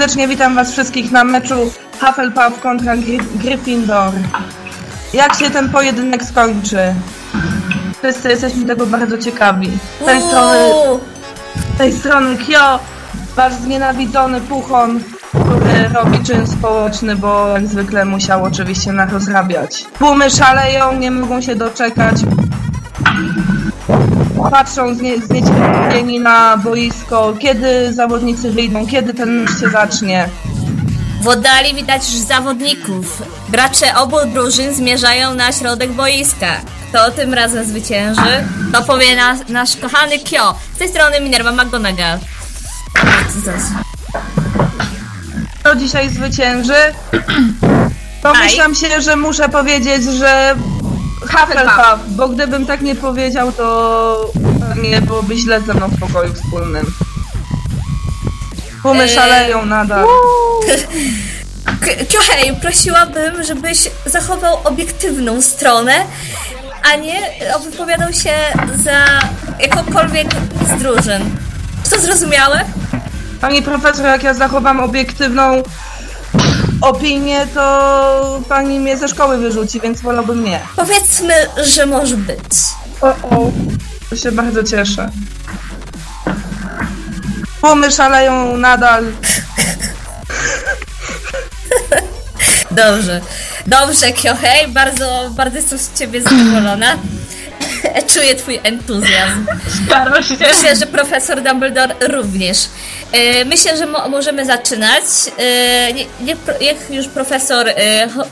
Serdecznie witam was wszystkich na meczu Hufflepuff kontra Gry- Gryffindor. Jak się ten pojedynek skończy? Wszyscy jesteśmy tego bardzo ciekawi. Z tej strony, z tej strony Kyo, wasz znienawidzony puchon, który robi czyn społeczny, bo jak zwykle musiał oczywiście nas rozrabiać. Tłumy szaleją, nie mogą się doczekać. Patrzą znie, zniecierpliwieni na boisko, kiedy zawodnicy wyjdą, kiedy ten mecz się zacznie. W oddali widać już zawodników. Gracze obu drużyn zmierzają na środek boiska. Kto tym razem zwycięży? To powie nas, nasz kochany Kyo. Z tej strony Minerva McGonagall. Kto dzisiaj zwycięży? Pomyślam się, że muszę powiedzieć, że Hufflepuff, bo gdybym tak nie powiedział, to nie byłoby źle ze mną w pokoju wspólnym. Tłumy Eee. szaleją nadal. K- prosiłabym, żebyś zachował obiektywną stronę, a nie wypowiadał się za jakąkolwiek z drużyn. Czy to zrozumiałe? Pani profesor, jak ja zachowam obiektywną opinię, to pani mnie ze szkoły wyrzuci, więc wolałbym nie. Powiedzmy, że może być. O, o. To się bardzo cieszę. Tłumy szaleją nadal. Dobrze. Dobrze, Kyohei, bardzo, bardzo jestem z ciebie zadowolona. Czuję twój entuzjazm. Się. Myślę, że profesor Dumbledore również. E, Myślę, że mo- możemy zaczynać. E, nie- Niech, już profesor e, Ho-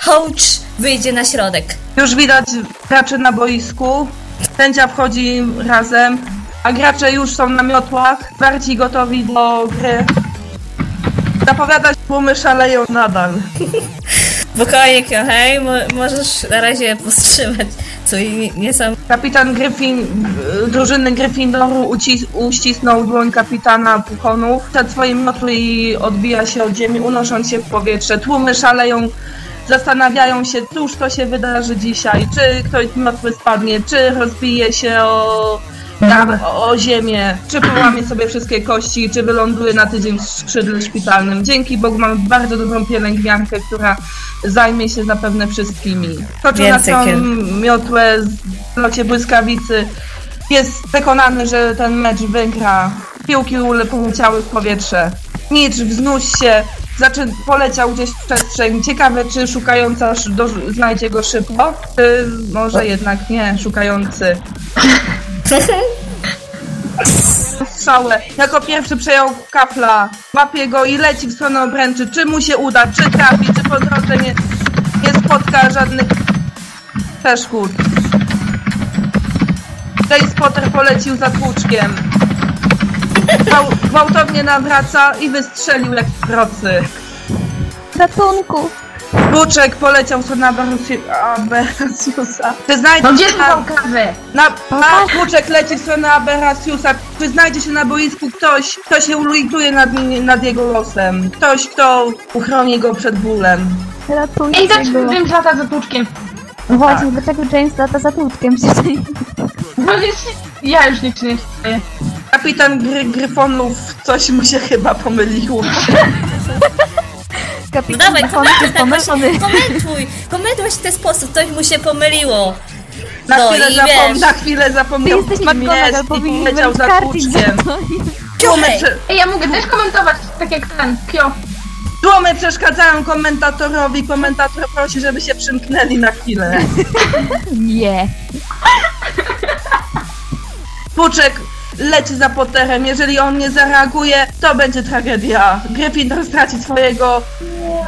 Hołcz wyjdzie na środek. Już widać graczy na boisku. Sędzia wchodzi razem, a gracze już są na miotłach, bardziej gotowi do gry. Zapowiadać tłumy szaleją nadal. Spokojnie, mo- możesz na razie powstrzymać swój nie, nie sam... Kapitan Gryfin, drużyny Gryffindoru uci- uścisnął dłoń kapitana Puchonu przed swoim miotły i odbija się od ziemi, unosząc się w powietrze. Tłumy szaleją, zastanawiają się, cóż to się wydarzy dzisiaj. Czy ktoś z miotły spadnie, czy rozbije się o, na, o ziemię, czy połamie sobie wszystkie kości, czy wyląduje na tydzień w skrzydle szpitalnym. Dzięki Bogu mamy bardzo dobrą pielęgniarkę, która zajmie się zapewne wszystkimi. Toczył na kier- miotłę z locie błyskawicy. Jest przekonany, że ten mecz wygra. Piłki poleciały w powietrze. Nicz wznuś się, zaczę... poleciał gdzieś w przestrzeń. Ciekawe, czy szukająca sz- do... znajdzie go szybko, czy może jednak nie, szukający. Strzałę. Jako pierwszy przejął kafla. Łapie go i leci w stronę obręczy. Czy mu się uda, czy trafi, czy po drodze nie, nie spotka żadnych przeszkód. Jace Potter polecił za tłuczkiem. Gwał- Gwałtownie nawraca i wystrzelił jak z procy. Ratunku! Tłuczek poleciał w stronę Aberraci- Aberratiusa. Czy znajdzie No gdzie są na, pałkarze? na, a Tłuczek leci w stronę Aberratiusa. Czy znajdzie się na boisku ktoś, kto się ulituje nad, nad jego losem? Ktoś, kto uchroni go przed bólem. Ratujcie Ej, tak! James lata za tłuczkiem. No Właśnie, dlaczego James lata za? Przecież No ja już nie czynię swoje. Kapitan gry, Gryfonów coś mu się chyba pomyliło. No kapitan dawaj, Bachon jest komentuj, pomyślony. komentuj, komentuj w ten sposób, coś mu się pomyliło. Na, No chwilę, i zapom- wiesz. na chwilę Ty zapomniał, jesteś kim McGonagall, jest i powinien poleciał za Ej, ja mogę też komentować, tak jak ten, Kio. tłumy przeszkadzają komentatorowi. Komentator prosi, żeby się przymknęli na chwilę. Nie. Tłuczek leci za Potterem. Jeżeli on nie zareaguje, to będzie tragedia. Gryffindor straci swojego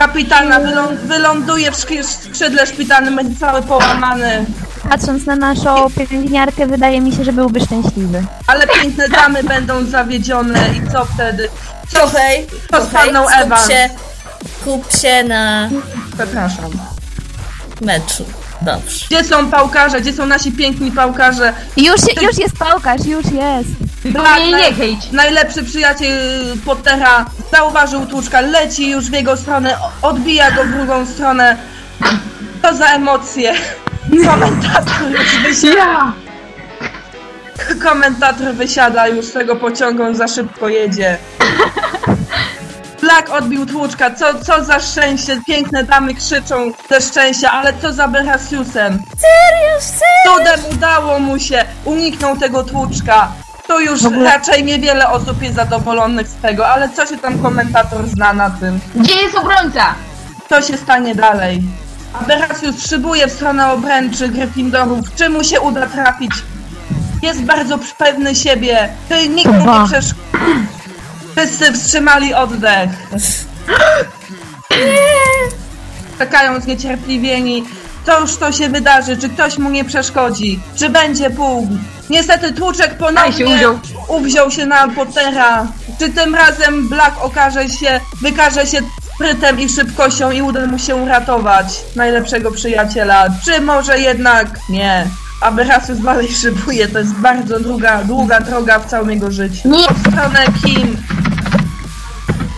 kapitana, wylą- wyląduje w szki- skrzydle szpitalnym, będzie cały połamany. Patrząc na naszą pielęgniarkę, wydaje mi się, że byłby szczęśliwy. Ale piękne damy będą zawiedzione i co wtedy? Kyohei, To spadnął Kyohei, Ewan. skup się, skup się na Przepraszam. meczu. Dobrze. Gdzie są pałkarze? Gdzie są nasi piękni pałkarze? Już, już jest pałkarz, już jest. Mnie naj- nie hejć. Najlepszy przyjaciel Pottera zauważył tłuczka, leci już w jego stronę, o- odbija go w drugą stronę. To za emocje. Komentator już wysiada, Ja! komentator wysiada już z tego pociągu, on za szybko jedzie. Black odbił tłuczka, co, co za szczęście, piękne damy krzyczą ze szczęścia, ale co za Berasiusem. Cudem udało mu się, uniknął tego tłuczka. To już raczej niewiele osób jest zadowolonych z tego, ale co się tam komentator zna na tym? Gdzie jest obrońca? Co się stanie dalej? Aberrasius szybuje w stronę obręczy Gryffindorów. Czy mu się uda trafić? Jest bardzo pewny siebie. Czy nikt mu nie Kurwa. przesz... Wszyscy wstrzymali oddech. Czekają zniecierpliwieni. Cóż to się wydarzy? Czy ktoś mu nie przeszkodzi? Czy będzie punkt? Niestety tłuczek Aj, się ponownie uwziął. uwziął się na Pottera. Czy tym razem Black okaże się, wykaże się sprytem i szybkością i uda mu się uratować najlepszego przyjaciela? Czy może jednak nie? Aberrasius dalej szybuje, to jest bardzo długa, długa droga w całym jego życiu. Nie. W stronę Kim.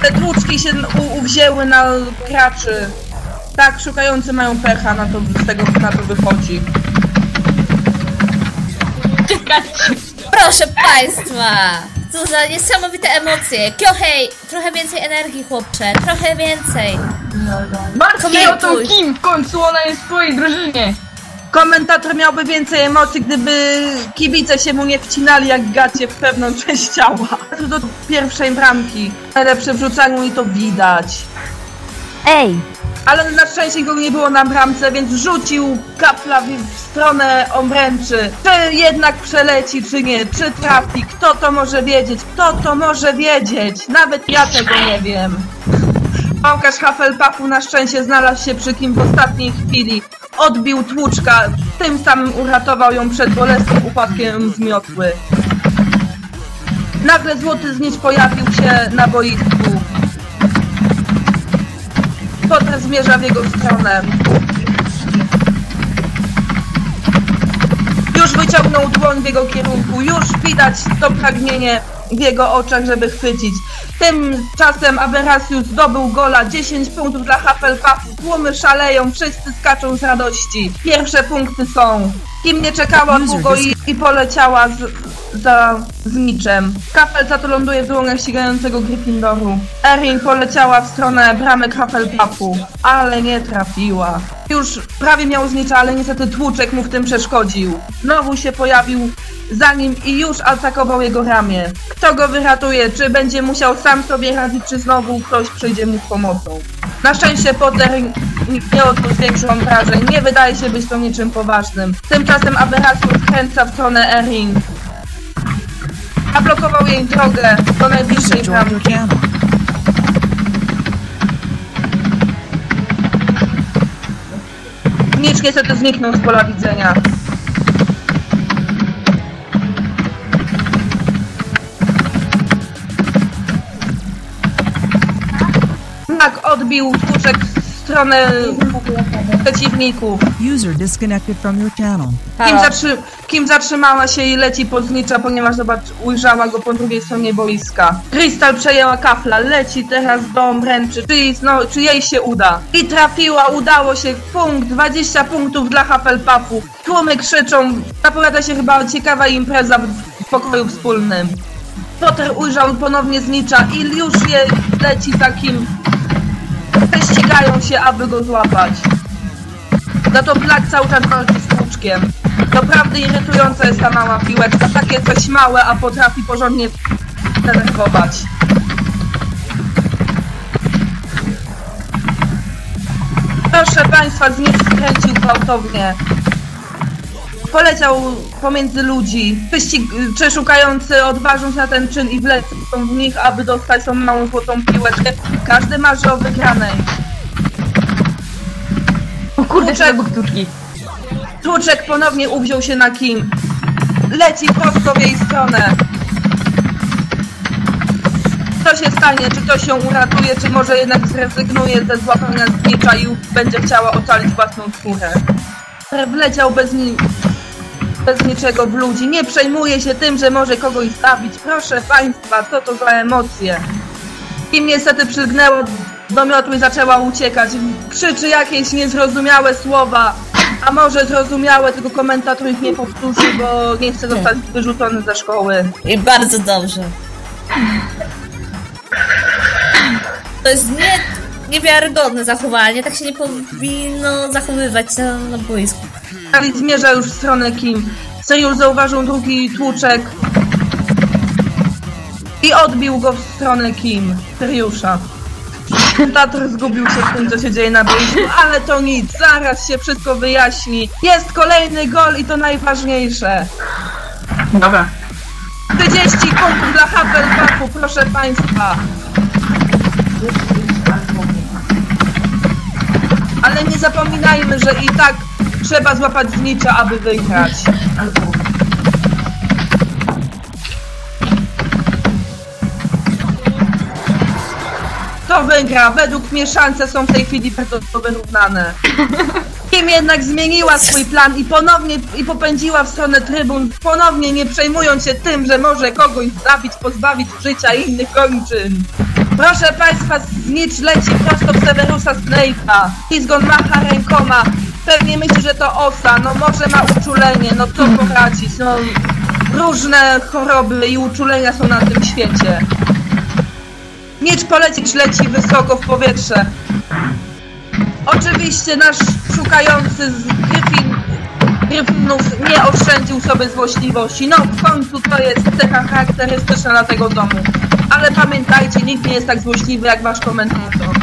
Te tłuczki się u, uwzięły na graczy. Tak, szukający mają pecha, na to, z tego na to wychodzi. Proszę państwa! Co za niesamowite emocje. Kiohej, trochę więcej energii, chłopcze, trochę więcej. Bardziej o Komentuj. Kim, w końcu ona jest w twojej drużynie. Komentator miałby więcej emocji, gdyby kibice się mu nie wcinali jak gacie w pewną część ciała. Do pierwszej bramki. Najlepsze w rzucaniu i to widać. Ej, Ale na szczęście go nie było na bramce, więc rzucił kapla w stronę obręczy. Czy jednak przeleci, czy nie? Czy trafi? Kto to może wiedzieć? Kto to może wiedzieć? Nawet ja tego nie wiem. Pałkarz Hufflepuffu na szczęście znalazł się przy kim w ostatniej chwili. Odbił tłuczka, tym samym uratował ją przed bolesnym upadkiem z miotły. Nagle złoty znicz pojawił się na boisku. Potem zmierza w jego stronę. Już wyciągnął dłoń w jego kierunku, już widać to pragnienie w jego oczach, żeby chwycić. Tymczasem Aberrasius zdobył gola, 10 punktów dla Hufflepuffu, tłumy szaleją, wszyscy skaczą z radości. Pierwsze punkty są. Kim nie czekała długo i, i poleciała z, za zniczem. Kapel za to ląduje w dłoniach ścigającego Gryffindoru. Erin poleciała w stronę bramek Hufflepuffu, ale nie trafiła. Już prawie miał znicza, ale niestety tłuczek mu w tym przeszkodził. Znowu się pojawił za nim i już atakował jego ramię. Kto go wyratuje? Czy będzie musiał sam sobie radzić, czy znowu ktoś przyjdzie mu z pomocą? Na szczęście Potter nie odniósł większych obrażeń. Nie wydaje się być to niczym poważnym. Tymczasem Aberrasius skręca w stronę Erin. Zablokował jej drogę do najbliższej bramki. Nicz niestety zniknął z pola widzenia. Tak, odbił tłuczek w stronę przeciwników. User disconnected from your channel. Kim, zatrzy- Kim zatrzymała się i leci pod znicza, ponieważ zobacz, ujrzała go po drugiej stronie boiska. Krystal przejęła kafla, leci teraz do obręczy, czy, jej- no, czy jej się uda. I trafiła, udało się, punkt, 20 punktów dla Hufflepuffu. Tłumy krzyczą, zapowiada się chyba ciekawa impreza w, w pokoju wspólnym. Potter ujrzał ponownie znicza i już je leci takim... Ścigają się, aby go złapać. Za to Black cały czas walczy z tłuczkiem. Naprawdę irytująca jest ta mała piłeczka. Takie coś małe, a potrafi porządnie denerwować. Proszę Państwa, z nic skręcił gwałtownie. Poleciał pomiędzy ludzi. Wyścig, czy szukający odważą się na ten czyn i wlecą w nich, aby dostać tą małą złotą piłeczkę. Każdy marzy o wygranej. O kurde, Tłuczek. czego ktuczki. Tłuczek ponownie uwziął się na Kim. Leci prosto w jej stronę. Co się stanie? Czy to się uratuje, czy może jednak zrezygnuje ze złapania znicza i będzie chciała ocalić własną skórę? Wleciał bez, ni- bez niczego w ludzi. Nie przejmuje się tym, że może kogoś zabić. Proszę Państwa, co to za emocje? Kim niestety przylgnęła do miotły i zaczęła uciekać. Krzyczy jakieś niezrozumiałe słowa. A może zrozumiałe, tylko komentator ich nie powtórzy, bo nie chce zostać wyrzucony ze szkoły. I bardzo dobrze. To jest nie, niewiarygodne zachowanie, tak się nie powinno zachowywać na, na boisku. Harry zmierza już w stronę Kim. Seriusz zauważył drugi tłuczek i odbił go w stronę Kim. Seriusza. Komentator zgubił się w tym, co się dzieje na boisku, ale to nic, zaraz się wszystko wyjaśni. Jest kolejny gol i to najważniejsze. Dobra. 30 punktów dla Hufflepufu, proszę Państwa. Zapominajmy, że i tak trzeba złapać znicza, aby wygrać. Kto wygra? Według mnie szanse są w tej chwili bardzo wyrównane. Kim jednak zmieniła swój plan i ponownie i popędziła w stronę trybun, ponownie nie przejmując się tym, że może kogoś zabić, pozbawić życia i innych kończyn. Proszę Państwa, znicz leci prosto w Severusa Snape'a. Izgon macha rękoma. Pewnie myśli, że to osa, no może ma uczulenie, no co poradzić, no różne choroby i uczulenia są na tym świecie. Nicz polecieć leci wysoko w powietrze. Oczywiście nasz szukający z Gryfin, Gryfinów nie oszczędził sobie złośliwości. No w końcu to jest cecha charakterystyczna dla tego domu. Ale pamiętajcie, nikt nie jest tak złośliwy jak wasz komentator.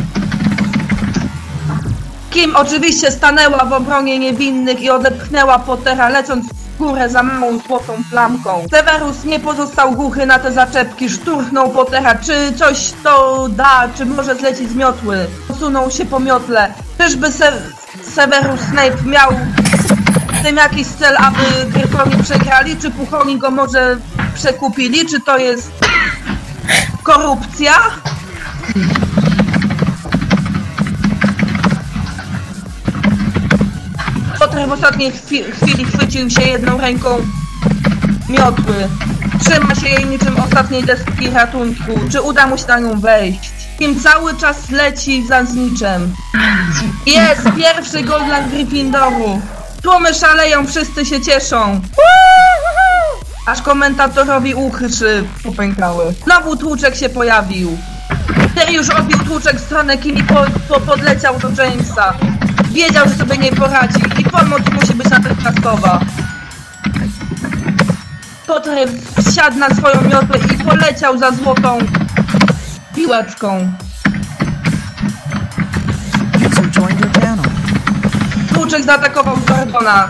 Kim oczywiście stanęła w obronie niewinnych i odepchnęła Pottera lecąc w górę za małą złotą plamką. Severus nie pozostał głuchy na te zaczepki, szturchnął Pottera, czy coś to da, czy może zlecić z miotły. Posunął się po miotle. Czyżby Se Severus Snape miał w tym jakiś cel, aby Gryfoni przegrali, czy Puchoni go może przekupili, czy to jest korupcja? Potter w ostatniej chwi chwili chwycił się jedną ręką miotły. Trzyma się jej niczym ostatniej deski ratunku. Czy uda mu się na nią wejść? Kim cały czas leci za zniczem. Jest pierwszy gol dla Gryffindoru. Tłumy szaleją, wszyscy się cieszą. Aż komentatorowi uchyszy popękały. Znowu tłuczek się pojawił. Ten już odbił tłuczek w stronę Kim i po, po, podleciał do Jamesa. Wiedział, że sobie nie poradzi i pomoc musi być natychmiastowa. Potter wsiadł na swoją miotłę i poleciał za złotą piłeczką. Tłuczek zaatakował Zordona.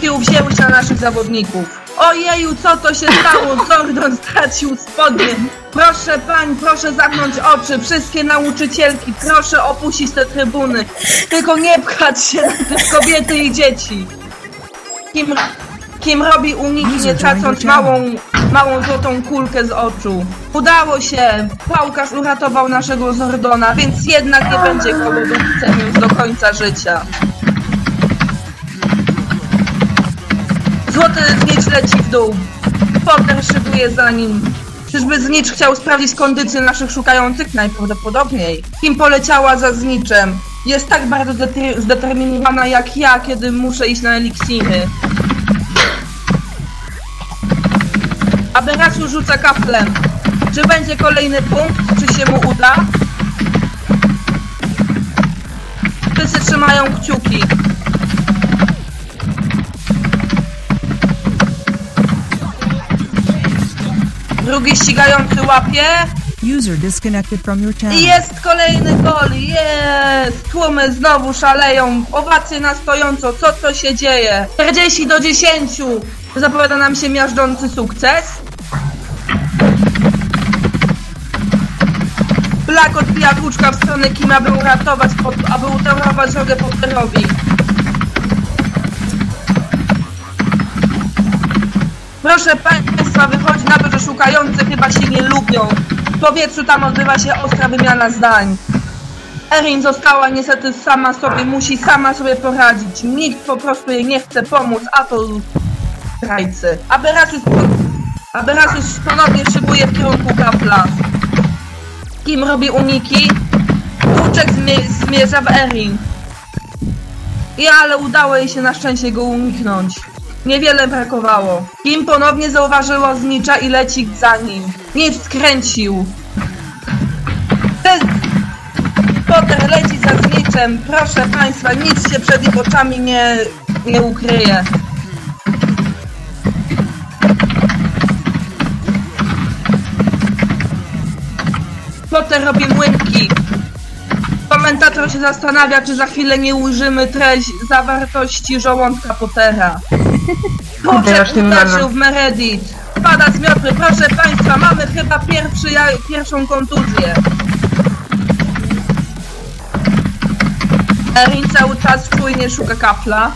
Tłuczki uwzięły się na naszych zawodników. Ojeju, co to się stało? Zordon stracił spodnie. Proszę pań, proszę zamknąć oczy. Wszystkie nauczycielki, proszę opuścić te trybuny. Tylko nie pchać się na kobiety i dzieci. Kim, kim robi uniki, nie tracąc małą, małą złotą kulkę z oczu. Udało się. Pałkarz uratował naszego Zordona, więc jednak nie będzie go cenił do końca życia. Złoty znicz leci w dół. Potter szybuje za nim. Czyżby znicz chciał sprawdzić kondycję naszych szukających? Najprawdopodobniej. Kim poleciała za zniczem? Jest tak bardzo zdeter- zdeterminowana jak ja, kiedy muszę iść na eliksiry. Aberasiu rzuca kaflem. Czy będzie kolejny punkt? Czy się mu uda? Wszyscy trzymają kciuki. Drugi ścigający łapie. User disconnected from your channel. I jest kolejny gol, jest! Tłumy znowu szaleją, owacje na stojąco, co to się dzieje? 40 do 10! Zapowiada nam się miażdżący sukces. Black odbija tłuczka w stronę Kim, aby uratować, pod, aby utorować drogę Potterowi. Proszę Państwa, wychodzi na to, że szukający chyba się nie lubią. W powietrzu tam odbywa się ostra wymiana zdań. Erin została niestety sama sobie, musi sama sobie poradzić. Nikt po prostu jej nie chce pomóc, a to zdrajcy. Aberasius, Aberasius ponownie szybuje w kierunku kapla. Kim robi uniki? Zmie- zmierza w Erin. I ale udało jej się na szczęście go uniknąć. Niewiele brakowało. Kim ponownie zauważyło znicza i leci za nim. Nic skręcił. Ten Potter leci za zniczem. Proszę państwa, nic się przed ich oczami nie, nie ukryje. Potter robi młynki. Komentator się zastanawia, czy za chwilę nie ujrzymy treść zawartości żołądka Pottera. Tym uderzył w Meredith. Pada z miotły. Proszę Państwa, mamy chyba pierwszy, ja, pierwszą kontuzję. Erin cały czas czujnie szuka kapla.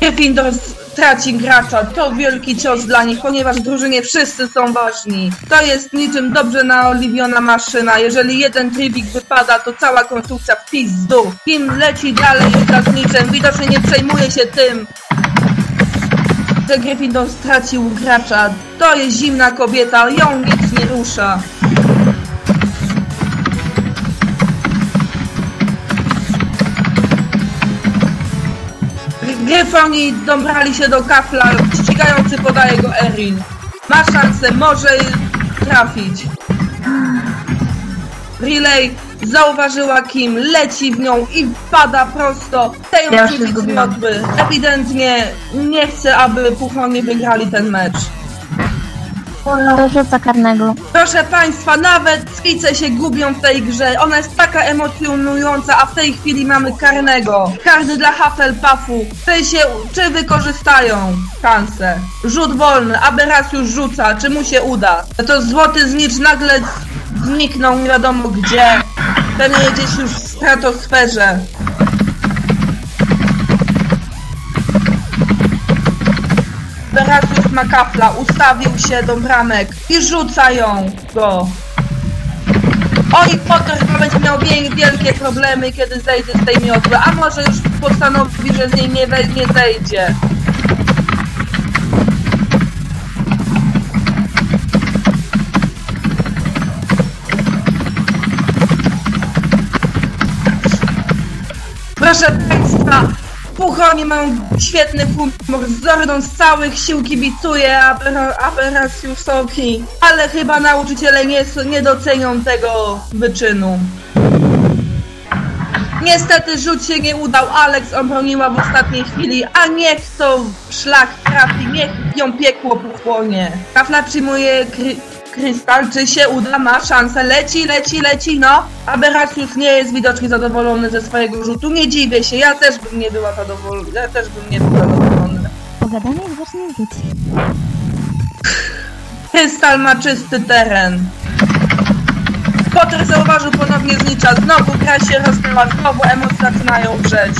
Gryffindor traci gracza. To wielki cios dla nich, ponieważ w drużynie wszyscy są ważni. To jest niczym dobrze naoliwiona maszyna. Jeżeli jeden trybik wypada, to cała konstrukcja w pizdu. Kim leci dalej za zniczem. Widocznie nie przejmuje się tym, że Gryffindor stracił gracza. To jest zimna kobieta, ją nic nie rusza. Gryfoni dobrali się do kafla, ścigający podaje go Erin. Ma szansę, może trafić. Relay zauważyła Kim, leci w nią i pada prosto. Ją Ja miotły. Ewidentnie nie chce, aby Puchoni wygrali ten mecz. To rzuca karnego. Proszę Państwa, nawet skice się gubią w tej grze. Ona jest taka emocjonująca, a w tej chwili mamy karnego. Karny dla Hufflepuffu. Czy się, czy wykorzystają szansę? Rzut wolny, Aberrasius rzuca, czy mu się uda? To złoty znicz nagle zniknął nie wiadomo gdzie. Pewnie gdzieś już w stratosferze. Beratius ma kapla, ustawił się do bramek i rzucają go. Oj, Potter chyba będzie miał wie- wielkie problemy, kiedy zejdzie z tej miotły, a może już postanowi, że z niej nie, nie zejdzie. Proszę Państwa, Puchoni mają świetny humor, Zordon z całych sił kibicuje Aber- Aberrasiusowi, ale chyba nauczyciele nie, nie docenią tego wyczynu. Niestety rzut się nie udał, Alex obroniła w ostatniej chwili, a niech to szlak trafi, niech ją piekło pochłonie. Kafla przyjmuje krystal, czy się uda, ma szansę, leci, leci, leci, no. Aberratius nie jest widocznie zadowolony ze swojego rzutu, nie dziwię się, ja też bym nie była zadowolona, ja też bym nie był zadowolony. Pogadamy jak zacznie rzuć. Krystal ma czysty teren. Potter zauważył ponownie znicza. Znowu gra się rozkryła, znowu emocje zaczynają wrzeć.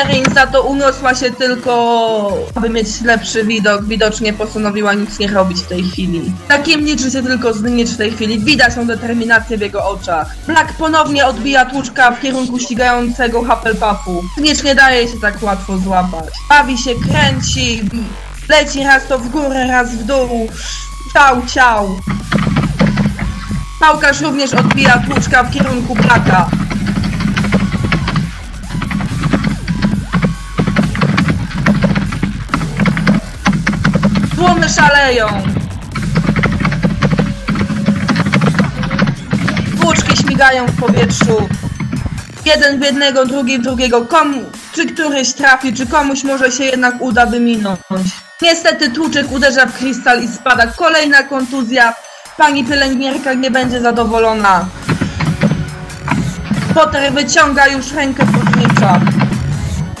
Erin za to uniosła się tylko, aby mieć lepszy widok. Widocznie postanowiła nic nie robić w tej chwili. Takim liczy się tylko znicz w tej chwili. Widać tą determinację w jego oczach. Black ponownie odbija tłuczka w kierunku ścigającego Hufflepuffu. Znicz nie daje się tak łatwo złapać. Bawi się, kręci, leci raz to w górę, raz w dół. Ciał, ciał. Pałkarz również odbija tłuczka w kierunku Blacka. Tłumy szaleją. Tłuczki śmigają w powietrzu. Jeden w jednego, drugi w drugiego. Komu, czy któryś trafi, czy komuś może się jednak uda wyminąć. Niestety tłuczek uderza w krystal i spada. Kolejna kontuzja. Pani pielęgniarka nie będzie zadowolona. Potter wyciąga już rękę podnicza.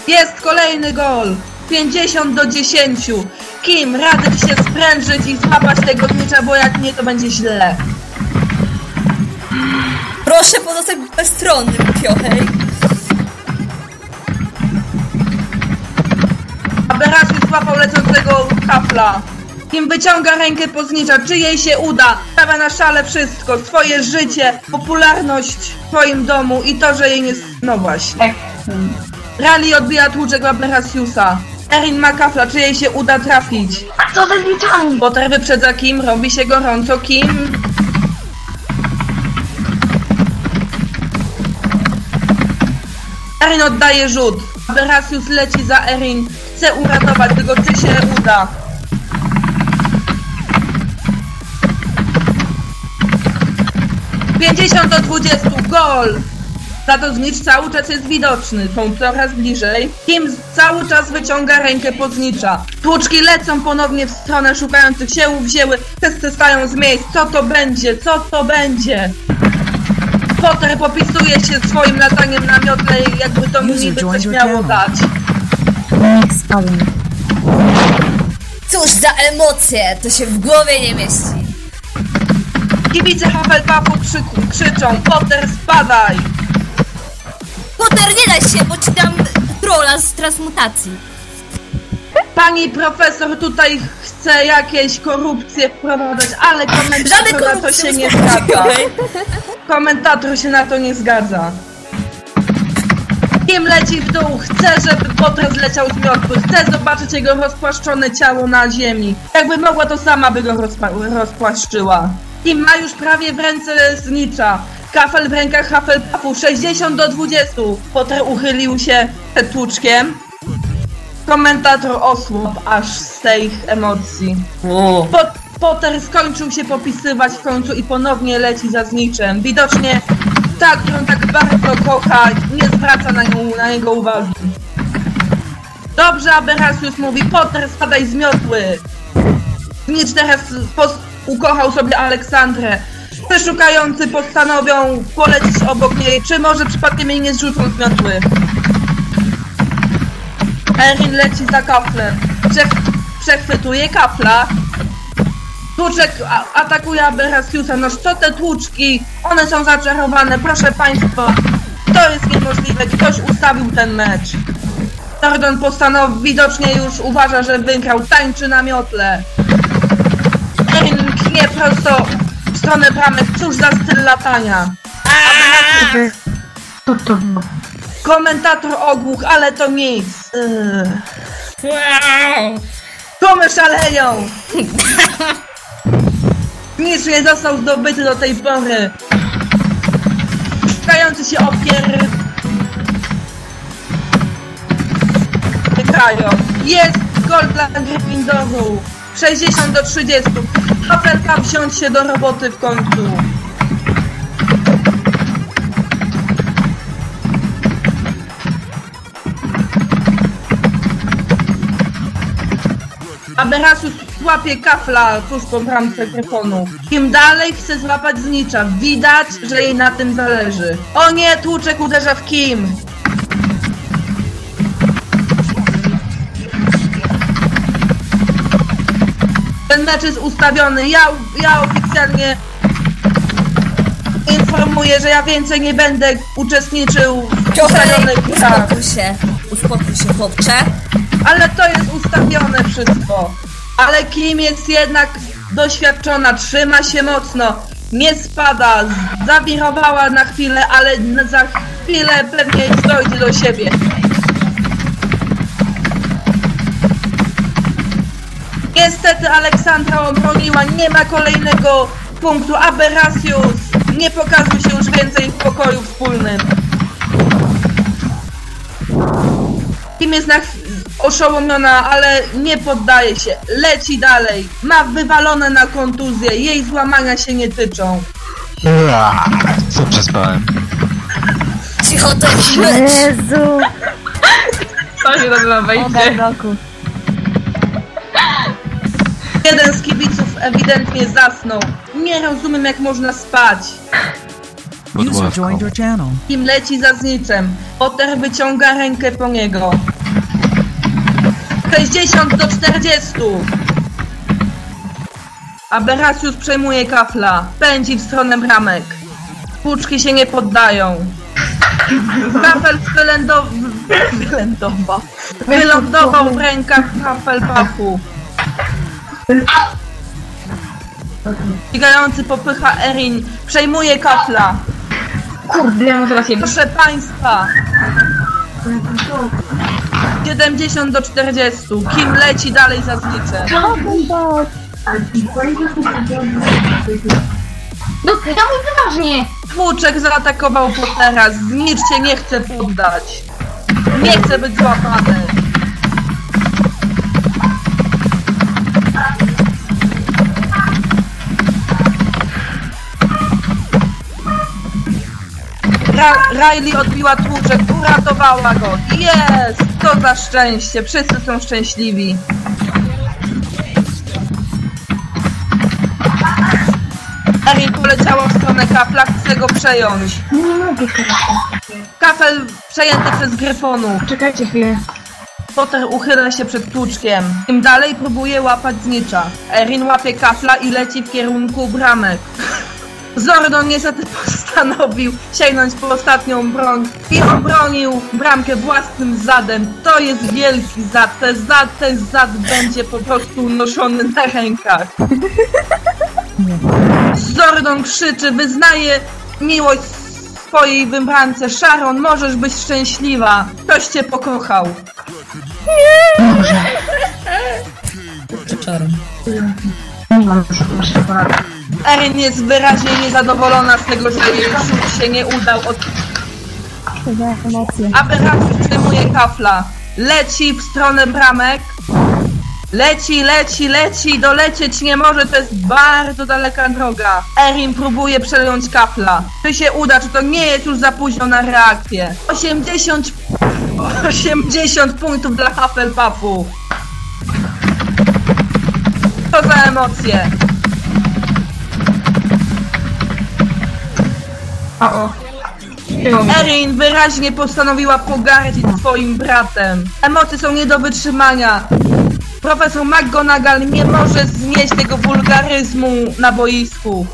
Jest kolejny gol! 50 do 10. Kim, radzę ci się sprężyć i złapać tego znicza, bo jak nie, to będzie źle. Proszę pozostać bezstronnym, piochej. Aberrasius złapał lecącego kafla. Kim wyciąga rękę po znicza, czy jej się uda? Stawia na szale wszystko, swoje życie, popularność w swoim domu i to, że jej nie... No właśnie. Rally odbija tłuczek Aberrasiusa. Erin ma kafla, czy jej się uda trafić? a co ze zliczami? Potter wyprzedza Kim, robi się gorąco. Kim Erin oddaje rzut. Aberrasius leci za Erin, chce uratować, tylko czy się uda? Pięćdziesiąt do 20, gol! Za to znicz cały czas jest widoczny, są coraz bliżej. Kim cały czas wyciąga rękę pod znicza. Tłuczki lecą ponownie w stronę szukających się wzięły, testy stają z miejsc. Co to będzie? Co to będzie? Potter popisuje się swoim lataniem na miotle, jakby to mi niby coś miało dać. Cóż za emocje, to się w głowie nie mieści. Kibice Hufflepuffu krzyku, krzyczą Potter spadaj! Potter, nie daj się, bo ci dam trolla z transmutacji. Pani profesor tutaj chce jakieś korupcje wprowadzać, ale komentator na to się nie zgadza. Komentator się na to nie zgadza. Kim leci w dół, chce, żeby Potter zleciał z miotły, chce zobaczyć jego rozpłaszczone ciało na ziemi. Jakby mogła, to sama by go rozpa- rozpłaszczyła. Kim ma już prawie w ręce znicza. Kafel w rękach Hufflepuffu, 60 do 20. Potter uchylił się przed tłuczkiem. Komentator osłab aż z tej emocji. Pot Potter skończył się popisywać w końcu i ponownie leci za zniczem. Widocznie ta, którą tak bardzo kocha, nie zwraca na, nią, na niego uwagi. Dobrze, Aberrasius mówi, Potter spadaj z miotły. Znicz teraz ukochał sobie Aleksandrę. Przeszukający postanowią polecieć obok niej, czy może przypadkiem jej nie zrzucą z miotły. Erin leci za kaflem. Przech przechwytuje kafla. Tłuczek atakuje Aberrasiusa. Noż co te tłuczki? One są zaczarowane, proszę państwa. To jest niemożliwe. Ktoś ustawił ten mecz. Tordon postanowił, widocznie już uważa, że wygrał. Tańczy na miotle. Erin knie prosto stronę bramek. Cóż za styl latania. To to było. Komentator ogłuch, ale to nic. Yy. Wow. Szaleją! Nic nie został zdobyty do tej pory. Szukający się ofiar... Wygrają. Jest gol dla Gryffindoru. 60 do 30. Hufflepuff wziąć się do roboty w końcu. Aberrasius łapie kafla tuż po bramce Gryfonu. Im dalej chce złapać znicza. Widać, że jej na tym zależy. O nie, tłuczek uderza w Kim. Ten mecz jest ustawiony. Ja, ja oficjalnie informuję, że ja więcej nie będę uczestniczył w ustawionych grach. uspokój się. Uspokój się, chłopcze. Ale to jest ustawione wszystko. Ale Kim jest jednak doświadczona, trzyma się mocno, nie spada, zawirowała na chwilę, ale za chwilę pewnie dojdzie do siebie. Niestety Aleksandra obroniła, nie ma kolejnego punktu. Aberrasius nie pokazuj się już więcej w pokoju wspólnym. Kim jest na oszołomiona, ale nie poddaje się. Leci dalej. Ma wywalone na kontuzję. Jej złamania się nie tyczą. Co przespałem? Cicho, to jest mecz. Jezu! To się nazywa wejście. Jeden z kibiców ewidentnie zasnął. Nie rozumiem, jak można spać. User joined your channel. Kim leci za zniczem. Potter wyciąga rękę po niego. 60 do 40. Aberrasius przejmuje kafla. Pędzi w stronę bramek. Tłuczki się nie poddają. Kafel wylędow... wylędował. Wylądował w rękach Hufflepuffu. Ścigający popycha Erin. Przejmuje kafla. Kurde, ja mam teraz jedno. Proszę Państwa! 70 do 40. Kim leci dalej za znicem? No, to mój poważnie. Tłuczek zaatakował Pottera. Znicz się nie chce poddać. Nie chcę być złapany. Ra Riley odbiła tłuczek, uratowała go. Jest! Co za szczęście, wszyscy są szczęśliwi. Erin poleciała w stronę kafla, chce go przejąć. Nie mogę teraz. Kafel przejęty przez gryfonów. Czekajcie chwilę. Potter uchyla się przed tłuczkiem. Im dalej próbuje łapać znicza. Erin łapie kafla i leci w kierunku bramek. Zordon niestety postanowił sięgnąć po ostatnią broń i obronił bramkę własnym zadem. To jest wielki zad. Ten zad, ten zad będzie po prostu noszony na rękach. Zordon krzyczy, wyznaje miłość swojej wybrance. Sharon, możesz być szczęśliwa. Ktoś cię pokochał. Nie mam już. Erin jest wyraźnie niezadowolona z tego, że jej rzut się nie udał. Od... Za emocje. Przejmuje kafla. Leci w stronę bramek. Leci, leci, leci, dolecieć nie może, to jest bardzo daleka droga. Erin próbuje przejąć kafla. Czy się uda, czy to nie jest już za późno na reakcję? 80... 80 punktów dla Hufflepuffu. Za emocje. O, o. Erin wyraźnie postanowiła pogardzić swoim bratem. Emocje są nie do wytrzymania. Profesor McGonagall nie może znieść tego wulgaryzmu na boisku.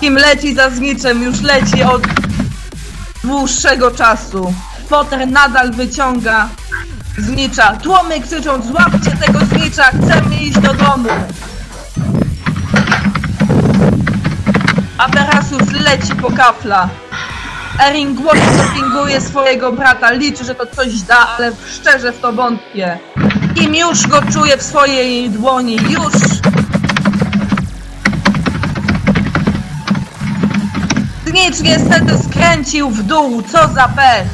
Kim leci za zniczem, już leci od dłuższego czasu. Potter nadal wyciąga znicza. Tłomy krzyczą, złapcie tego znicza, chcemy iść do domu. Aberrasus leci po kafla. Erin głośno dopinguje swojego brata, liczy, że to coś da, ale szczerze w to wątpię. Im już go czuje w swojej dłoni, już! Znicz niestety skręcił w dół, co za pech!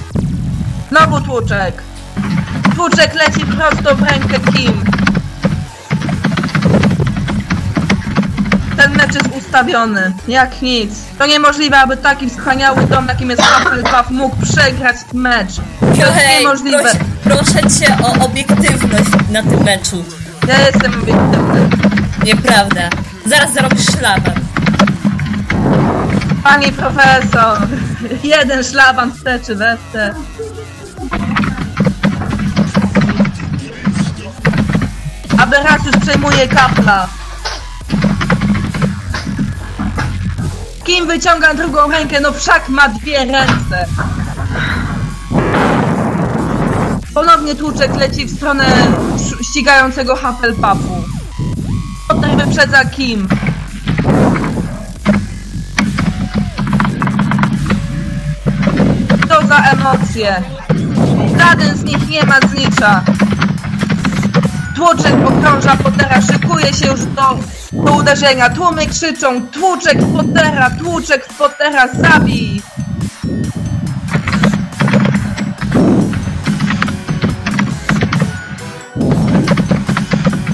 Znowu tłuczek. Tłuczek leci prosto w rękę Kim. Ten mecz jest ustawiony. Jak nic. To niemożliwe, aby taki wspaniały dom, jakim jest Hufflepuff, mógł przegrać mecz. To jest niemożliwe. proś, proszę cię o obiektywność na tym meczu. Ja jestem obiektywny. Nieprawda. Zaraz zarobisz szlaban. Pani profesor, jeden szlaban w te czy we te. Aberratus przejmuje kapla. Kim wyciąga drugą rękę? No wszak ma dwie ręce. Ponownie tłuczek leci w stronę ścigającego Hufflepuffu. Potem wyprzedza Kim. To za emocje. Żaden z nich nie ma znicza. Tłuczek okrąża Pottera, szykuje się już do, do uderzenia. Tłumy krzyczą, tłuczek w Pottera, tłuczek w Pottera, zabij!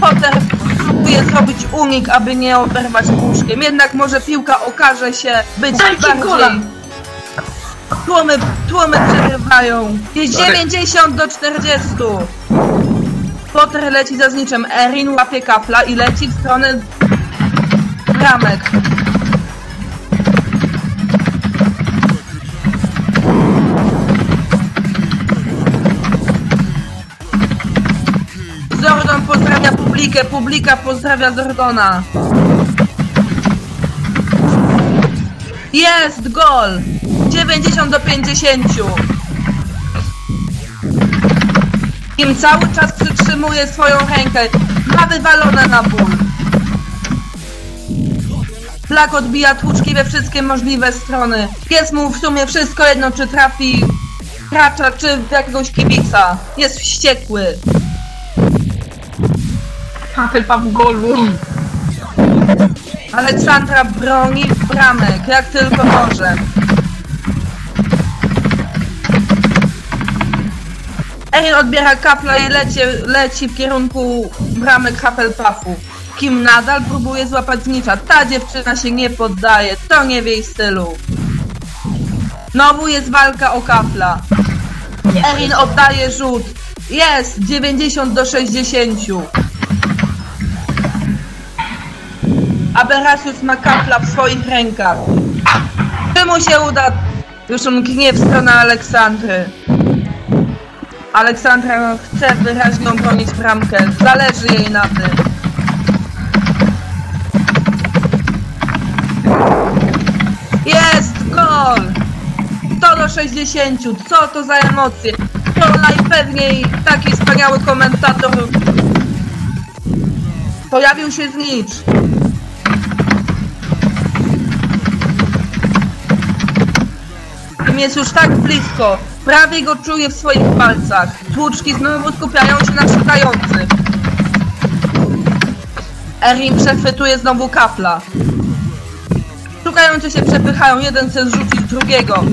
Potter próbuje zrobić unik, aby nie oberwać puszkiem. Jednak może piłka okaże się być Dajcie gola! bardziej... Tłumy, tłumy przegrywają. Jest 90 do 40. Potter leci za zniczem. Erin łapie kapla i leci w stronę bramek. Zordon pozdrawia publikę, publika pozdrawia Zordona. Jest gol! 90 do 50. Kim cały czas przytrzymuje swoją rękę. Ma wywalone na ból. Flak odbija tłuczki we wszystkie możliwe strony. Jest mu w sumie wszystko jedno, czy trafi gracza, czy w jakiegoś kibica. Jest wściekły. Hufflepuff golu. Aleksandra broni bramek, jak tylko może. Erin odbiera kapla i leci, leci w kierunku bramek Hufflepuffu. Kim nadal próbuje złapać znicza. Ta dziewczyna się nie poddaje, to nie w jej stylu. Znowu jest walka o kapla. Erin oddaje rzut. Jest! 90 do 60. Aberrasius ma kapla w swoich rękach. Czy mu się uda? Już on gnie w stronę Aleksandry. Aleksandra chce wyraźnie obronić bramkę. Zależy jej na tym. Jest gol! 100 do 60. Co to za emocje? To najpewniej taki wspaniały komentator. Pojawił się znicz. Tym jest już tak blisko. Prawie go czuje w swoich palcach. Tłuczki znowu skupiają się na szukających. Erin przechwytuje znowu kapla. Szukający się przepychają, jeden chce zrzucić drugiego.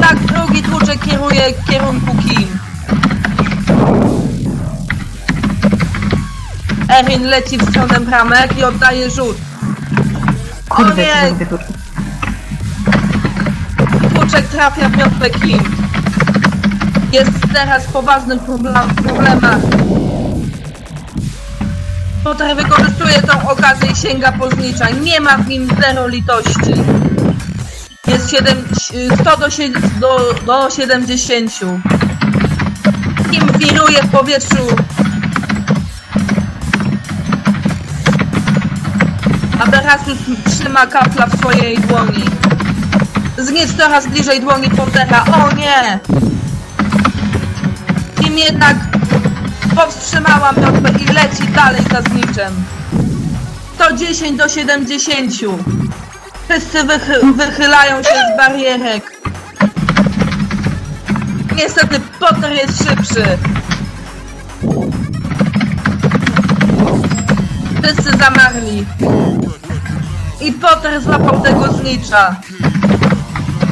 Tak, drugi tłuczek kieruje kierunku Kim. Erin leci w stronę bramek i oddaje rzut. Kurde, nie! co zrobię tu. Tłuczek trafia miotłę Kim. Jest teraz w poważnych problem- problemach. Potter wykorzystuje tą okazję i sięga po znicza. Nie ma w nim zero litości. Jest 7, 100 do, do, do 70. Kim wiruje w powietrzu. Aberrasus trzyma kapla w swojej dłoni. Znicz coraz bliżej dłoni Pottera. O nie! Kim jednak powstrzymała miotłę i leci dalej za zniczem. To 10 do 70. Wszyscy wychy wychylają się z barierek. Niestety Potter jest szybszy. Wszyscy zamarli. I Potter złapał tego znicza.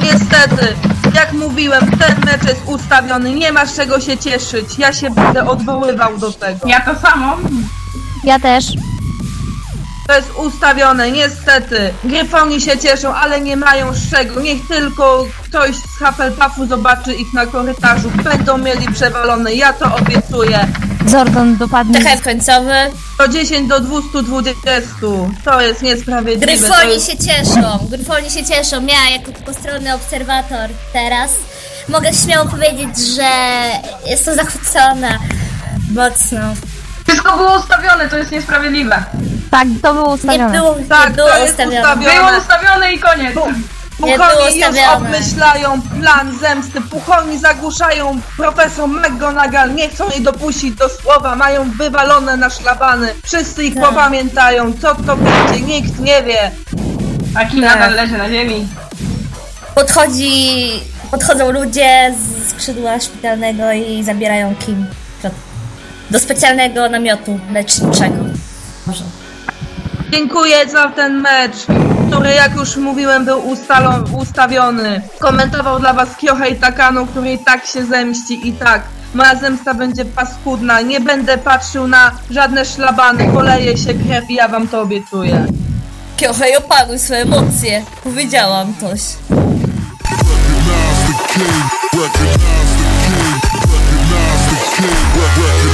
Niestety, jak mówiłem, ten mecz jest ustawiony. Nie masz czego się cieszyć. Ja się będę odwoływał do tego. Ja to samo. Ja też. To jest ustawione, niestety. Gryfoni się cieszą, ale nie mają z czego. Niech tylko ktoś z Hufflepuffu zobaczy ich na korytarzu. Będą mieli przewalone, ja to obiecuję. Zordon dopadnie. Trochę końcowy. To 10 do 220. To jest niesprawiedliwe. Gryfoni jest... się cieszą, gryfoni się cieszą. Ja jako postronny obserwator teraz mogę śmiało powiedzieć, że jestem zachwycona mocno. Wszystko było ustawione, to jest niesprawiedliwe. Tak, to było Nie ustawione. było, Tak, nie było to jest ustawione. ustawione. Było ustawione i koniec. Nie było Puchoni już obmyślają plan zemsty. Puchoni zagłuszają profesor McGonagall. Nie chcą jej dopuścić do słowa. Mają wywalone na szlabany. Wszyscy ich Tak. popamiętają. Co to będzie? Nikt nie wie. Taki nadal leży na ziemi. Podchodzi, podchodzą ludzie z skrzydła szpitalnego i zabierają Kim do specjalnego namiotu leczniczego. Może. Dziękuję za ten mecz, który jak już mówiłem był ustalo- ustawiony. Komentował dla was Kyohei Takano, który i tak się zemści i tak. Moja zemsta będzie paskudna. Nie będę patrzył na żadne szlabany. Poleje się krew i ja wam to obiecuję. Kyohei, opanuj swoje emocje. Powiedziałam coś. recognize the king, recognize the king, recognize the king, recognize